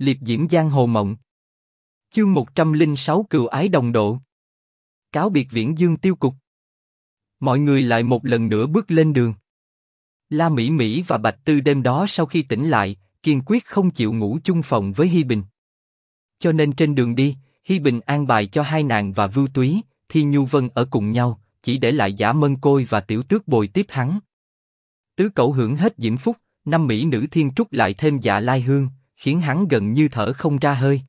liệp diễm giang hồ mộng. Chương 106 cừu ái đồng độ. Cáo biệt viễn dương tiêu cục. Mọi người lại một lần nữa bước lên đường. La Mỹ Mỹ và Bạch Tư đêm đó sau khi tỉnh lại, kiên quyết không chịu ngủ chung phòng với Hi Bình. Cho nên trên đường đi, Hi Bình an bài cho hai nàng và Vưu Túy, Thi Nhu Vân ở cùng nhau, chỉ để lại giả mân côi và tiểu tước bồi tiếp hắn. Tứ cậu hưởng hết diễm phúc, năm mỹ nữ thiên trúc lại thêm dạ lai hương, khiến hắn gần như thở không ra hơi.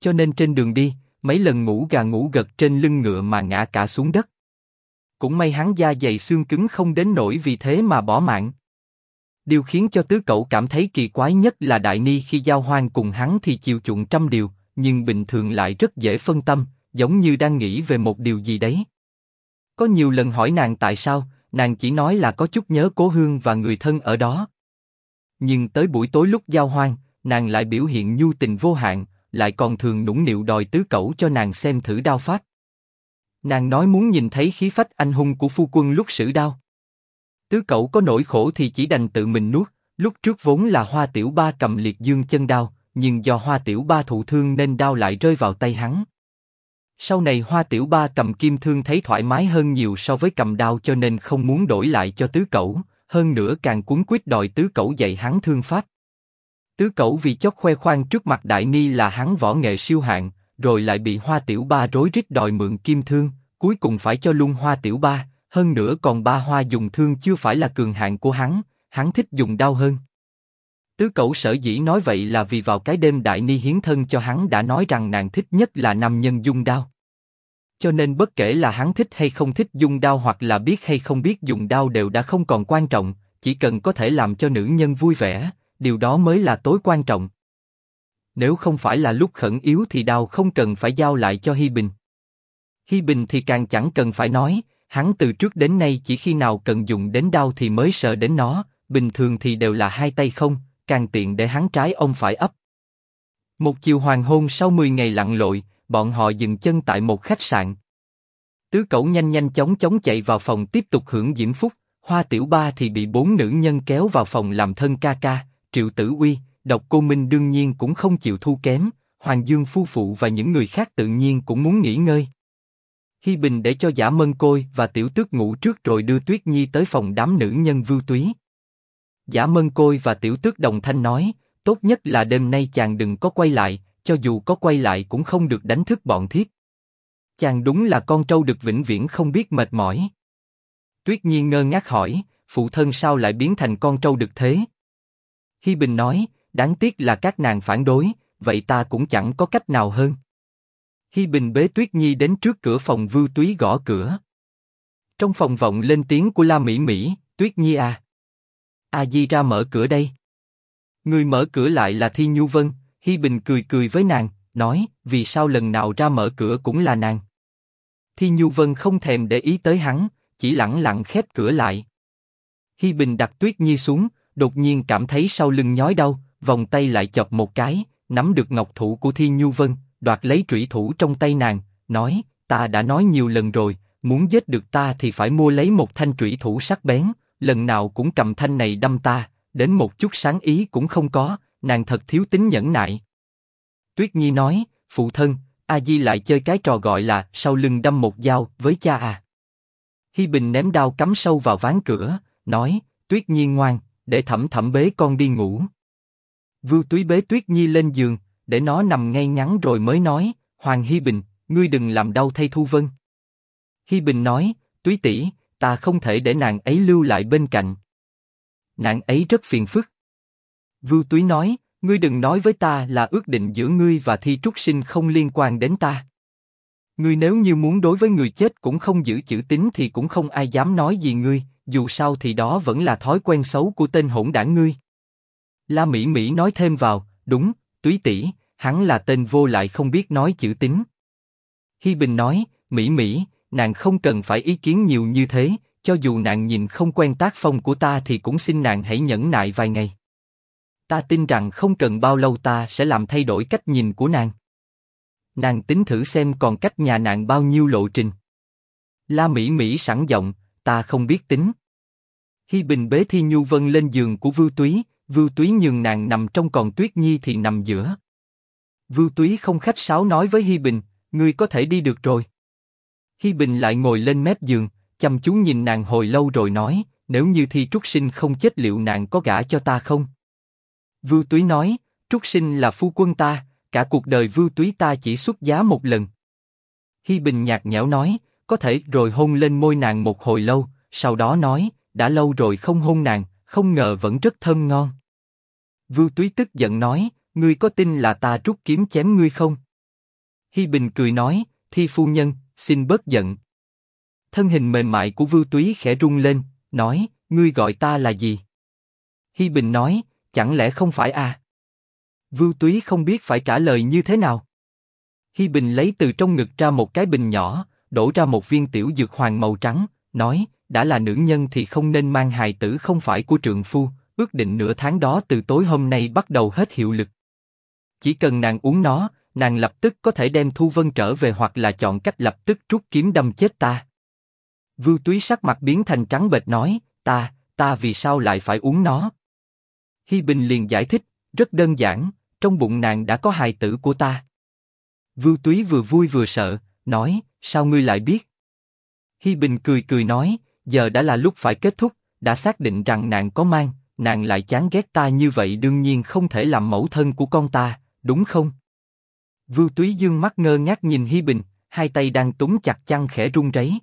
Cho nên trên đường đi, mấy lần ngủ gà ngủ gật trên lưng ngựa mà ngã cả xuống đất. Cũng may hắn da dày xương cứng không đến nỗi vì thế mà bỏ mạng. Điều khiến cho tứ cậu cảm thấy kỳ quái nhất là Đại Ni khi giao hoan cùng hắn thì chiều chuộng trăm điều, nhưng bình thường lại rất dễ phân tâm, giống như đang nghĩ về một điều gì đấy. Có nhiều lần hỏi nàng tại sao, nàng chỉ nói là có chút nhớ cố hương và người thân ở đó. Nhưng tới buổi tối lúc giao hoan, nàng lại biểu hiện nhu tình vô hạn, lại còn thường nũng nịu đòi tứ cẩu cho nàng xem thử đao pháp. Nàng nói muốn nhìn thấy khí phách anh hùng của phu quân lúc sử đao. Tứ cẩu có nỗi khổ thì chỉ đành tự mình nuốt. Lúc trước vốn là Hoa Tiểu Ba cầm liệt dương chân đao, nhưng do Hoa Tiểu Ba thụ thương nên đao lại rơi vào tay hắn. Sau này Hoa Tiểu Ba cầm kim thương thấy thoải mái hơn nhiều so với cầm đao cho nên không muốn đổi lại cho tứ cẩu, hơn nữa càng cuốn quyết đòi tứ cẩu dạy hắn thương pháp. Tứ cẩu vì chót khoe khoang trước mặt đại ni là hắn võ nghệ siêu hạng, rồi lại bị Hoa Tiểu Ba rối rít đòi mượn kim thương, cuối cùng phải cho luôn Hoa Tiểu Ba, hơn nữa còn ba Hoa dùng thương chưa phải là cường hạng của hắn, hắn thích dùng đau hơn. Tứ cẩu sở dĩ nói vậy là vì vào cái đêm đại ni hiến thân cho hắn đã nói rằng nàng thích nhất là nam nhân dung đao. Cho nên bất kể là hắn thích hay không thích dùng đao hoặc là biết hay không biết dùng đao đều đã không còn quan trọng, chỉ cần có thể làm cho nữ nhân vui vẻ, điều đó mới là tối quan trọng. Nếu không phải là lúc khẩn yếu thì Đào không cần phải giao lại cho Hi Bình. Hi Bình thì càng chẳng cần phải nói, hắn từ trước đến nay chỉ khi nào cần dùng đến đao thì mới sợ đến nó, bình thường thì đều là hai tay không, càng tiện để hắn trái ông phải ấp. Một chiều hoàng hôn sau 10 ngày lặn lội, bọn họ dừng chân tại một khách sạn. Tứ cẩu nhanh nhanh chóng chóng chạy vào phòng tiếp tục hưởng diễm phúc, Hoa Tiểu Ba thì bị bốn nữ nhân kéo vào phòng làm thân ca ca, Triệu Tử Uy, Độc Cô Minh đương nhiên cũng không chịu thu kém, Hoàng Dương Phu Phụ và những người khác tự nhiên cũng muốn nghỉ ngơi. Hi Bình để cho Giả Mân Côi và Tiểu Tước ngủ trước rồi đưa Tuyết Nhi tới phòng đám nữ nhân vưu túy. Giả Mân Côi và Tiểu Tước đồng thanh nói, tốt nhất là đêm nay chàng đừng có quay lại, cho dù có quay lại cũng không được đánh thức bọn thiếp. Chàng đúng là con trâu được vĩnh viễn không biết mệt mỏi. Tuyết Nhi ngơ ngác hỏi, phụ thân sao lại biến thành con trâu được thế? Hi Bình nói, đáng tiếc là các nàng phản đối, vậy ta cũng chẳng có cách nào hơn. Hi Bình bế Tuyết Nhi đến trước cửa phòng Vưu Túy gõ cửa. Trong phòng vọng lên tiếng của La Mỹ Mỹ, Tuyết Nhi à. A Di ra mở cửa đây. Người mở cửa lại là Thi Nhu Vân, Hi Bình cười cười với nàng, nói, vì sao lần nào ra mở cửa cũng là nàng. Thi Nhu Vân không thèm để ý tới hắn, chỉ lặng lặng khép cửa lại. Hi Bình đặt Tuyết Nhi xuống, đột nhiên cảm thấy sau lưng nhói đau, vòng tay lại chập một cái, nắm được ngọc thủ của Thi Nhu Vân, đoạt lấy trụy thủ trong tay nàng, nói, ta đã nói nhiều lần rồi, muốn giết được ta thì phải mua lấy một thanh trụy thủ sắc bén, lần nào cũng cầm thanh này đâm ta, đến một chút sáng ý cũng không có, nàng thật thiếu tính nhẫn nại. Tuyết Nhi nói, phụ thân, A Di lại chơi cái trò gọi là sau lưng đâm một dao với cha à. Hi Bình ném đao cắm sâu vào ván cửa, nói, Tuyết Nhi ngoan, để thẩm thẩm bế con đi ngủ. Vưu Túy bế Tuyết Nhi lên giường, để nó nằm ngay ngắn rồi mới nói, Hoàng Hi Bình, ngươi đừng làm đau thay Thu Vân. Hi Bình nói, Túy tỷ, ta không thể để nàng ấy lưu lại bên cạnh. Nàng ấy rất phiền phức. Vưu Túy nói, ngươi đừng nói với ta là ước định giữa ngươi và Thi Trúc Sinh không liên quan đến ta. Ngươi nếu như muốn đối với người chết cũng không giữ chữ tín thì cũng không ai dám nói gì ngươi, dù sao thì đó vẫn là thói quen xấu của tên hỗn đảng ngươi. La Mỹ Mỹ nói thêm vào, đúng, túy tỷ, hắn là tên vô lại không biết nói chữ tính. Hi Bình nói, Mỹ Mỹ, nàng không cần phải ý kiến nhiều như thế, cho dù nàng nhìn không quen tác phong của ta thì cũng xin nàng hãy nhẫn nại vài ngày. Ta tin rằng không cần bao lâu ta sẽ làm thay đổi cách nhìn của nàng. Nàng tính thử xem còn cách nhà nàng bao nhiêu lộ trình. La Mỹ Mỹ sẵn giọng, ta không biết tính. Hi Bình bế Thi Nhu Vân lên giường của Vưu Túy, Vưu Túy nhường nàng nằm trong còn Tuyết Nhi thì nằm giữa. Vưu Túy không khách sáo nói với Hi Bình, ngươi có thể đi được rồi. Hi Bình lại ngồi lên mép giường, chăm chú nhìn nàng hồi lâu rồi nói, nếu như Thi Trúc Sinh không chết liệu nàng có gả cho ta không? Vưu Túy nói, Trúc Sinh là phu quân ta, cả cuộc đời Vưu Túy ta chỉ xuất giá một lần. Hi Bình nhạt nhẽo nói, có thể rồi hôn lên môi nàng một hồi lâu, sau đó nói, đã lâu rồi không hôn nàng, không ngờ vẫn rất thơm ngon. Vưu Túy tức giận nói, ngươi có tin là ta rút kiếm chém ngươi không? Hi Bình cười nói, thi phu nhân, xin bớt giận. Thân hình mềm mại của Vưu Túy khẽ rung lên, nói, ngươi gọi ta là gì? Hi Bình nói, chẳng lẽ không phải à? Vưu Túy không biết phải trả lời như thế nào. Hi Bình lấy từ trong ngực ra một cái bình nhỏ, đổ ra một viên tiểu dược hoàng màu trắng, nói, đã là nữ nhân thì không nên mang hài tử không phải của trượng phu, ước định nửa tháng đó từ tối hôm nay bắt đầu hết hiệu lực. Chỉ cần nàng uống nó, nàng lập tức có thể đem Thu Vân trở về hoặc là chọn cách lập tức rút kiếm đâm chết ta. Vưu Túy sắc mặt biến thành trắng bệch nói, ta, ta vì sao lại phải uống nó? Hi Bình liền giải thích, rất đơn giản, trong bụng nàng đã có hài tử của ta. Vưu Túy vừa vui vừa sợ, nói, sao ngươi lại biết? Hi Bình cười cười nói, giờ đã là lúc phải kết thúc, đã xác định rằng nàng có mang, nàng lại chán ghét ta như vậy đương nhiên không thể làm mẫu thân của con ta, đúng không? Vưu Túy dương mắt ngơ ngác nhìn Hi Bình, hai tay đang túm chặt chăn khẽ run rẩy.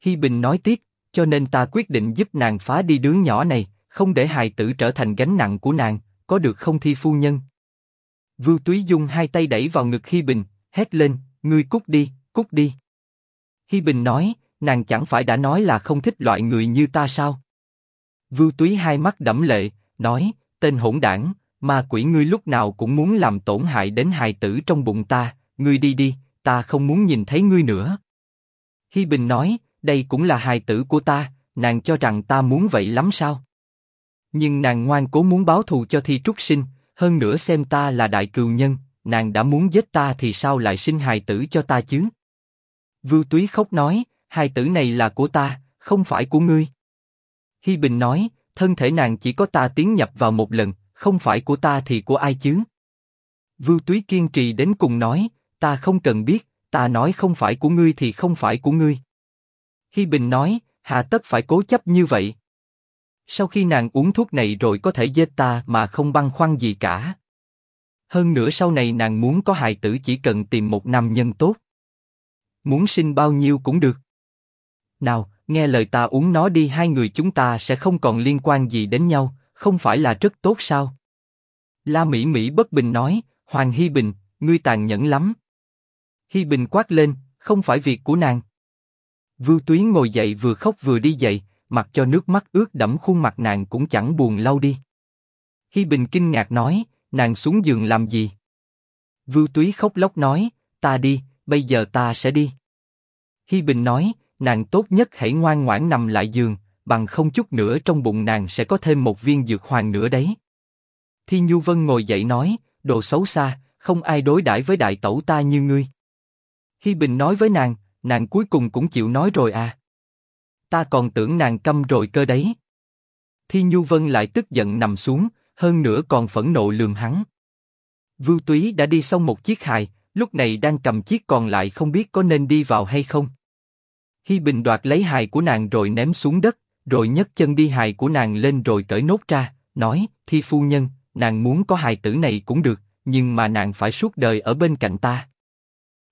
Hi Bình nói tiếp, cho nên ta quyết định giúp nàng phá đi đứa nhỏ này, không để hài tử trở thành gánh nặng của nàng, có được không thi phu nhân? Vưu Túy Dung hai tay đẩy vào ngực Hi Bình, hét lên, ngươi cút đi, cút đi. Hi Bình nói, nàng chẳng phải đã nói là không thích loại người như ta sao? Vưu Túy hai mắt đẫm lệ, nói, tên hỗn đảng, ma quỷ ngươi lúc nào cũng muốn làm tổn hại đến hài tử trong bụng ta, ngươi đi đi, ta không muốn nhìn thấy ngươi nữa. Hi Bình nói, đây cũng là hài tử của ta, nàng cho rằng ta muốn vậy lắm sao? Nhưng nàng ngoan cố muốn báo thù cho Thi Trúc Sinh, hơn nữa xem ta là đại cừu nhân, nàng đã muốn giết ta thì sao lại sinh hài tử cho ta chứ? Vưu Túy khóc nói, hai tử này là của ta, không phải của ngươi. Hi Bình nói, thân thể nàng chỉ có ta tiến nhập vào một lần, không phải của ta thì của ai chứ? Vưu Túy kiên trì đến cùng nói, ta không cần biết, ta nói không phải của ngươi thì không phải của ngươi. Hi Bình nói, hà tất phải cố chấp như vậy. Sau khi nàng uống thuốc này rồi có thể giết ta mà không băn khoăn gì cả. Hơn nữa sau này nàng muốn có hài tử chỉ cần tìm một nam nhân tốt. Muốn sinh bao nhiêu cũng được. Nào, nghe lời ta uống nó đi hai người chúng ta sẽ không còn liên quan gì đến nhau, không phải là rất tốt sao? La Mỹ Mỹ bất bình nói, Hoàng Hi Bình, ngươi tàn nhẫn lắm. Hi Bình quát lên, không phải việc của nàng. Vưu Tuyến ngồi dậy vừa khóc vừa đi dậy, mặc cho nước mắt ướt đẫm khuôn mặt nàng cũng chẳng buồn lau đi. Hi Bình kinh ngạc nói, nàng xuống giường làm gì? Vưu Túy khóc lóc nói, ta đi, bây giờ ta sẽ đi. Hi Bình nói, nàng tốt nhất hãy ngoan ngoãn nằm lại giường, bằng không chút nữa trong bụng nàng sẽ có thêm một viên dược hoàng nữa đấy. Thi Nhu Vân ngồi dậy nói, đồ xấu xa, không ai đối đãi với đại tẩu ta như ngươi. Hi Bình nói với nàng, nàng cuối cùng cũng chịu nói rồi à. Ta còn tưởng nàng câm rồi cơ đấy. Thi Nhu Vân lại tức giận nằm xuống, hơn nữa còn phẫn nộ lườm hắn. Vưu Túy đã đi xong một chiếc hài, lúc này đang cầm chiếc còn lại không biết có nên đi vào hay không. Hi Bình đoạt lấy hài của nàng rồi ném xuống đất, rồi nhấc chân đi hài của nàng lên rồi cởi nốt ra, nói: Thi phu nhân, nàng muốn có hài tử này cũng được, nhưng mà nàng phải suốt đời ở bên cạnh ta.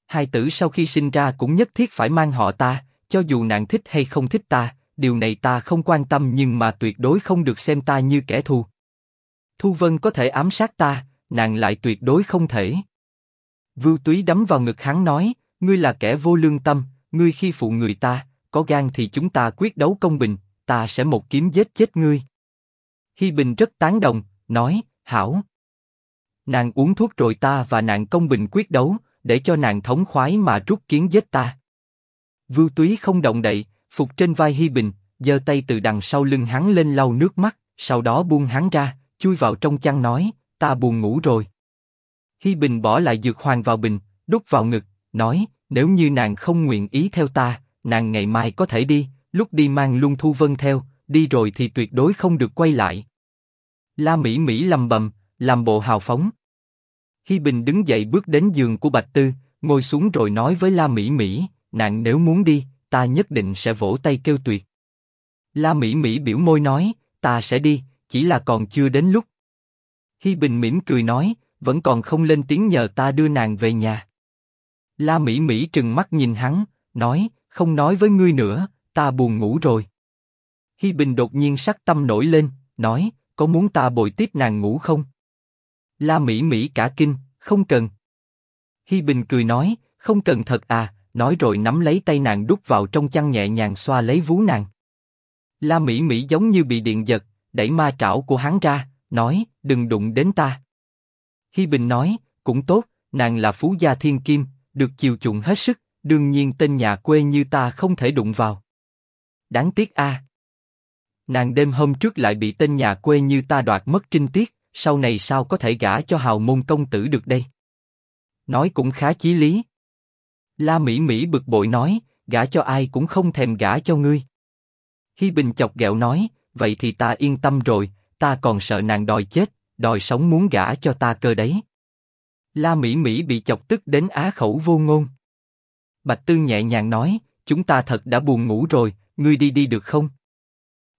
Hài tử sau khi sinh ra cũng nhất thiết phải mang họ ta, cho dù nàng thích hay không thích ta, điều này ta không quan tâm nhưng mà tuyệt đối không được xem ta như kẻ thù. Thu Vân có thể ám sát ta, nàng lại tuyệt đối không thể. Vưu Túy đấm vào ngực hắn nói, ngươi là kẻ vô lương tâm, ngươi khi phụ người ta, có gan thì chúng ta quyết đấu công bình, ta sẽ một kiếm giết chết ngươi. Hi Bình rất tán đồng, nói, hảo. Nàng uống thuốc rồi ta và nàng công bình quyết đấu, để cho nàng thống khoái mà rút kiếm giết ta. Vưu Túy không động đậy, phục trên vai Hi Bình, giơ tay từ đằng sau lưng hắn lên lau nước mắt, sau đó buông hắn ra, chui vào trong chăn nói, ta buồn ngủ rồi. Hi Bình bỏ lại dược hoàng vào bình, đút vào ngực, nói, nếu như nàng không nguyện ý theo ta, nàng ngày mai có thể đi, lúc đi mang lung Thu Vân theo, đi rồi thì tuyệt đối không được quay lại. La Mỹ Mỹ lầm bầm, làm bộ hào phóng. Hi Bình đứng dậy bước đến giường của Bạch Tư, ngồi xuống rồi nói với La Mỹ Mỹ, nàng nếu muốn đi, ta nhất định sẽ vỗ tay kêu tuyệt. La Mỹ Mỹ biểu môi nói, ta sẽ đi, chỉ là còn chưa đến lúc. Hi Bình mỉm cười nói, vẫn còn không lên tiếng nhờ ta đưa nàng về nhà. La Mỹ Mỹ trừng mắt nhìn hắn, nói, không nói với ngươi nữa, ta buồn ngủ rồi. Hi Bình đột nhiên sắc tâm nổi lên, nói, có muốn ta bồi tiếp nàng ngủ không? La Mỹ Mỹ cả kinh, không cần. Hi Bình cười nói, không cần thật à, nói rồi nắm lấy tay nàng đút vào trong chăn nhẹ nhàng xoa lấy vú nàng. La Mỹ Mỹ giống như bị điện giật, đẩy ma trảo của hắn ra, nói, đừng đụng đến ta. Hi Bình nói, cũng tốt, nàng là phú gia thiên kim, được chiều chuộng hết sức, đương nhiên tên nhà quê như ta không thể đụng vào. Đáng tiếc a. Nàng đêm hôm trước lại bị tên nhà quê như ta đoạt mất trinh tiết, sau này sao có thể gả cho hào môn công tử được đây? Nói cũng khá chí lý. La Mỹ Mỹ bực bội nói, gả cho ai cũng không thèm gả cho ngươi. Hi Bình chọc ghẹo nói, vậy thì ta yên tâm rồi, ta còn sợ nàng đòi chết, đòi sống muốn gả cho ta cơ đấy. La Mỹ Mỹ bị chọc tức đến á khẩu vô ngôn. Bạch Tư nhẹ nhàng nói, chúng ta thật đã buồn ngủ rồi, ngươi đi đi được không?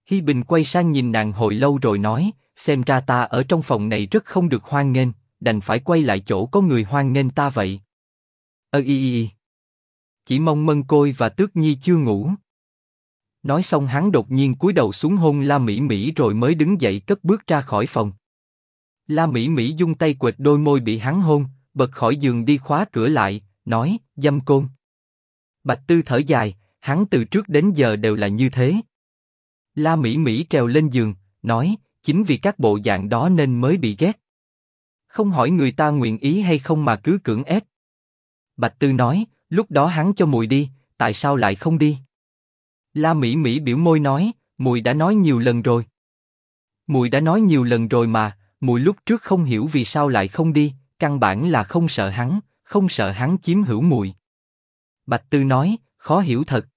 Hi Bình quay sang nhìn nàng hồi lâu rồi nói, xem ra ta ở trong phòng này rất không được hoan nghênh, đành phải quay lại chỗ có người hoan nghênh ta vậy. Ơ y y Chỉ mong Mân Côi và Tước Nhi chưa ngủ. Nói xong hắn đột nhiên cúi đầu xuống hôn La Mỹ Mỹ rồi mới đứng dậy cất bước ra khỏi phòng. La Mỹ Mỹ dung tay quệt đôi môi bị hắn hôn, bật khỏi giường đi khóa cửa lại, nói, dâm côn. Bạch Tư thở dài, hắn từ trước đến giờ đều là như thế. La Mỹ Mỹ trèo lên giường, nói, chính vì các bộ dạng đó nên mới bị ghét. Không hỏi người ta nguyện ý hay không mà cứ cưỡng ép. Bạch Tư nói, lúc đó hắn cho mùi đi, tại sao lại không đi? La Mỹ Mỹ biểu môi nói, mùi đã nói nhiều lần rồi. Mùi đã nói nhiều lần rồi mà, mùi lúc trước không hiểu vì sao lại không đi, căn bản là không sợ hắn, không sợ hắn chiếm hữu mùi. Bạch Tư nói, khó hiểu thật.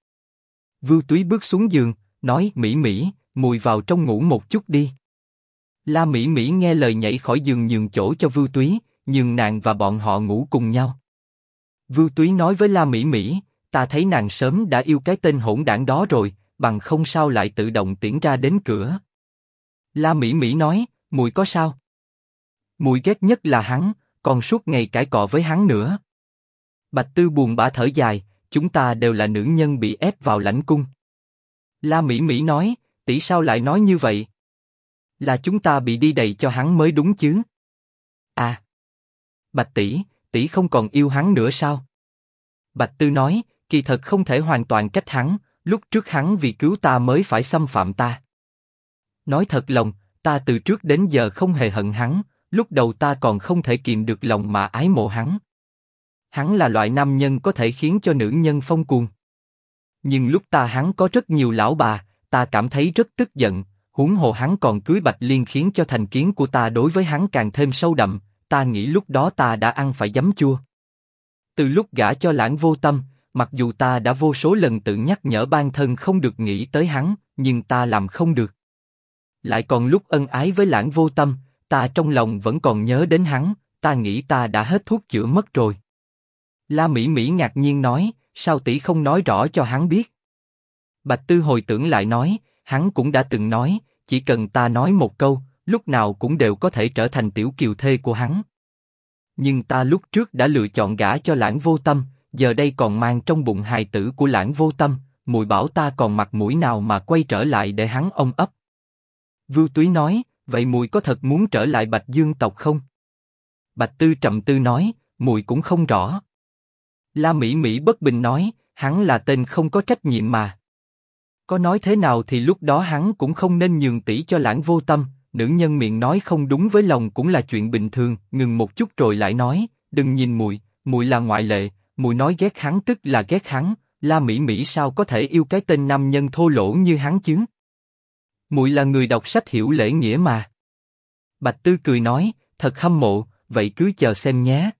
Vưu Túy bước xuống giường, nói Mỹ Mỹ, mùi vào trong ngủ một chút đi. La Mỹ Mỹ nghe lời nhảy khỏi giường nhường chỗ cho Vưu Túy, nhường nàng và bọn họ ngủ cùng nhau. Vưu Túy nói với La Mỹ Mỹ, ta thấy nàng sớm đã yêu cái tên hỗn đảng đó rồi, bằng không sao lại tự động tiễn ra đến cửa. La Mỹ Mỹ nói, mùi có sao? Mùi ghét nhất là hắn, còn suốt ngày cãi cọ với hắn nữa. Bạch Tư buồn bã thở dài, chúng ta đều là nữ nhân bị ép vào lãnh cung. La Mỹ Mỹ nói, tỷ sao lại nói như vậy? Là chúng ta bị đi đầy cho hắn mới đúng chứ? À, Bạch tỷ, tỷ không còn yêu hắn nữa sao? Bạch Tư nói, kỳ thật không thể hoàn toàn trách hắn, lúc trước hắn vì cứu ta mới phải xâm phạm ta. Nói thật lòng, ta từ trước đến giờ không hề hận hắn, lúc đầu ta còn không thể kìm được lòng mà ái mộ hắn. Hắn là loại nam nhân có thể khiến cho nữ nhân phong cuồng. Nhưng lúc ta hắn có rất nhiều lão bà, ta cảm thấy rất tức giận. Huống hồ hắn còn cưới Bạch Liên khiến cho thành kiến của ta đối với hắn càng thêm sâu đậm. Ta nghĩ lúc đó ta đã ăn phải giấm chua. Từ lúc gả cho lãng vô tâm, mặc dù ta đã vô số lần tự nhắc nhở bản thân không được nghĩ tới hắn, nhưng ta làm không được. Lại còn lúc ân ái với lãng vô tâm, ta trong lòng vẫn còn nhớ đến hắn, ta nghĩ ta đã hết thuốc chữa mất rồi. La Mỹ Mỹ ngạc nhiên nói, sao tỷ không nói rõ cho hắn biết? Bạch Tư hồi tưởng lại nói, hắn cũng đã từng nói, chỉ cần ta nói một câu, lúc nào cũng đều có thể trở thành tiểu kiều thê của hắn. Nhưng ta lúc trước đã lựa chọn gả cho lãng vô tâm, giờ đây còn mang trong bụng hài tử của lãng vô tâm, mùi bảo ta còn mặt mũi nào mà quay trở lại để hắn ôm ấp. Vưu Túy nói, vậy mùi có thật muốn trở lại Bạch Dương tộc không? Bạch Tư trầm tư nói, mùi cũng không rõ. La Mỹ Mỹ bất bình nói, hắn là tên không có trách nhiệm mà. Có nói thế nào thì lúc đó hắn cũng không nên nhường tỷ cho lãng vô tâm, nữ nhân miệng nói không đúng với lòng cũng là chuyện bình thường. Ngừng một chút rồi lại nói, đừng nhìn mùi, mùi là ngoại lệ, mùi nói ghét hắn tức là ghét hắn. La Mỹ Mỹ sao có thể yêu cái tên nam nhân thô lỗ như hắn chứ? Muội là người đọc sách hiểu lễ nghĩa mà. Bạch Tư cười nói, thật hâm mộ, vậy cứ chờ xem nhé.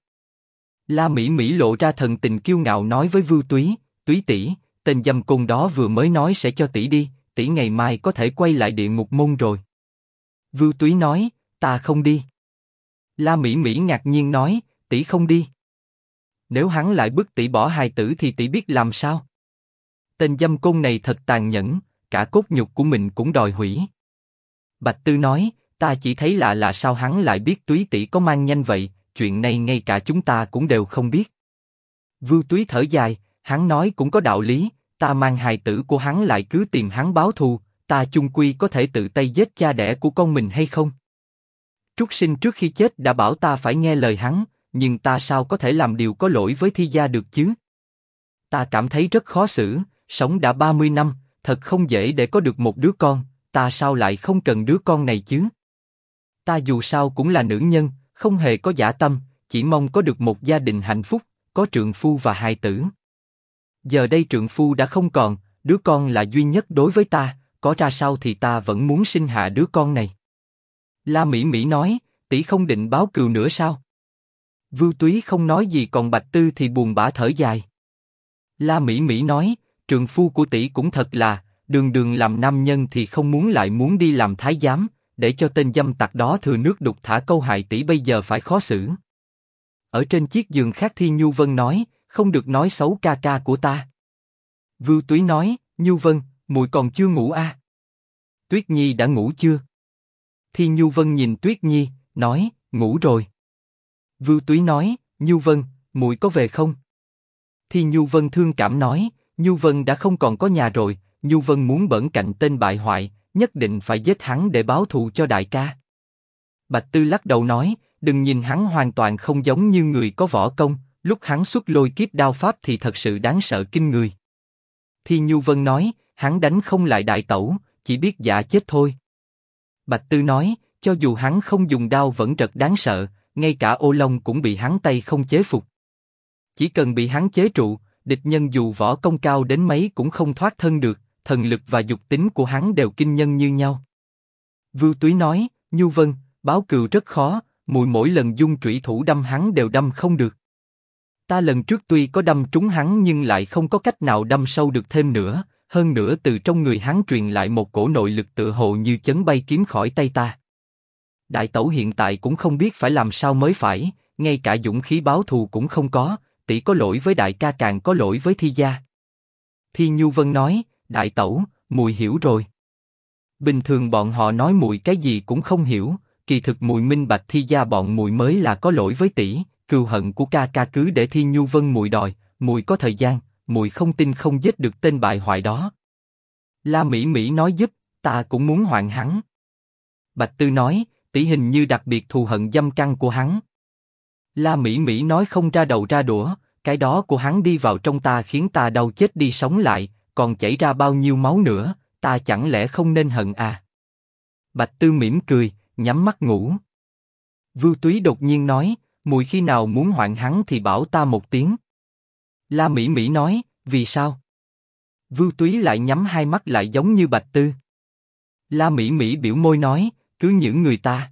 La Mỹ Mỹ lộ ra thần tình kiêu ngạo nói với Vưu Túy, Túy tỷ, tên dâm côn đó vừa mới nói sẽ cho tỷ đi, tỷ ngày mai có thể quay lại địa ngục môn rồi. Vưu Túy nói, ta không đi. La Mỹ Mỹ ngạc nhiên nói, tỷ không đi. Nếu hắn lại bức tỷ bỏ hài tử thì tỷ biết làm sao? Tên dâm côn này thật tàn nhẫn, cả cốt nhục của mình cũng đòi hủy. Bạch Tư nói, ta chỉ thấy lạ là sao hắn lại biết túy tỷ có mang nhanh vậy, chuyện này ngay cả chúng ta cũng đều không biết. Vưu túy thở dài, hắn nói cũng có đạo lý, ta mang hài tử của hắn lại cứ tìm hắn báo thù, ta chung quy có thể tự tay giết cha đẻ của con mình hay không? Trúc Sinh trước khi chết đã bảo ta phải nghe lời hắn, nhưng ta sao có thể làm điều có lỗi với thi gia được chứ? Ta cảm thấy rất khó xử, sống đã 30 năm, thật không dễ để có được một đứa con, ta sao lại không cần đứa con này chứ? Ta dù sao cũng là nữ nhân, không hề có giả tâm, chỉ mong có được một gia đình hạnh phúc, có trượng phu và hài tử. Giờ đây trượng phu đã không còn, đứa con là duy nhất đối với ta, có ra sao thì ta vẫn muốn sinh hạ đứa con này. La Mỹ Mỹ nói, tỷ không định báo cừu nữa sao? Vưu Túy không nói gì còn Bạch Tư thì buồn bã thở dài. La Mỹ Mỹ nói, trường phu của tỷ cũng thật là, đường đường làm nam nhân thì không muốn lại muốn đi làm thái giám, để cho tên dâm tặc đó thừa nước đục thả câu hại tỷ bây giờ phải khó xử. Ở trên chiếc giường khác Thi Nhu Vân nói, không được nói xấu ca ca của ta. Vưu Túy nói, Nhu Vân, muội còn chưa ngủ à? Tuyết Nhi đã ngủ chưa? Thi Nhu Vân nhìn Tuyết Nhi, nói, ngủ rồi. Vưu Túy nói, Nhu Vân, muội có về không? Thi Nhu Vân thương cảm nói, Nhu Vân đã không còn có nhà rồi, Nhu Vân muốn bẩn cạnh tên bại hoại, nhất định phải giết hắn để báo thù cho đại ca. Bạch Tư lắc đầu nói, đừng nhìn hắn hoàn toàn không giống như người có võ công, lúc hắn xuất lôi kiếp đao pháp thì thật sự đáng sợ kinh người. Thi Nhu Vân nói, hắn đánh không lại đại tẩu, chỉ biết giả chết thôi. Bạch Tư nói, cho dù hắn không dùng đao vẫn rất đáng sợ, ngay cả ô long cũng bị hắn tay không chế phục. Chỉ cần bị hắn chế trụ, địch nhân dù võ công cao đến mấy cũng không thoát thân được, thần lực và dục tính của hắn đều kinh nhân như nhau. Vưu Túy nói, Nhu Vân, báo cừu rất khó, mùi mỗi lần dung trụy thủ đâm hắn đều đâm không được. Ta lần trước tuy có đâm trúng hắn nhưng lại không có cách nào đâm sâu được thêm nữa, hơn nữa từ trong người hắn truyền lại một cổ nội lực tự hồ như chấn bay kiếm khỏi tay ta. Đại tẩu hiện tại cũng không biết phải làm sao mới phải, ngay cả dũng khí báo thù cũng không có, tỷ có lỗi với đại ca càng có lỗi với thi gia. Thi Nhu Vân nói, đại tẩu, mùi hiểu rồi. Bình thường bọn họ nói mùi cái gì cũng không hiểu, kỳ thực mùi minh bạch thi gia bọn mùi mới là có lỗi với tỷ, cừu hận của ca ca cứ để Thi Nhu Vân mùi đòi, mùi có thời gian, mùi không tin không giết được tên bại hoại đó. La Mỹ Mỹ nói giúp, ta cũng muốn hoạn hắn. Bạch Tư nói, tỷ hình như đặc biệt thù hận dâm căng của hắn. La Mỹ Mỹ nói không ra đầu ra đũa, cái đó của hắn đi vào trong ta khiến ta đau chết đi sống lại, còn chảy ra bao nhiêu máu nữa, ta chẳng lẽ không nên hận à? Bạch Tư mỉm cười, nhắm mắt ngủ. Vưu Túy đột nhiên nói, mùi khi nào muốn hoạn hắn thì bảo ta một tiếng. La Mỹ Mỹ nói, vì sao? Vưu Túy lại nhắm hai mắt lại giống như Bạch Tư. La Mỹ Mỹ biểu môi nói, cứ những người ta.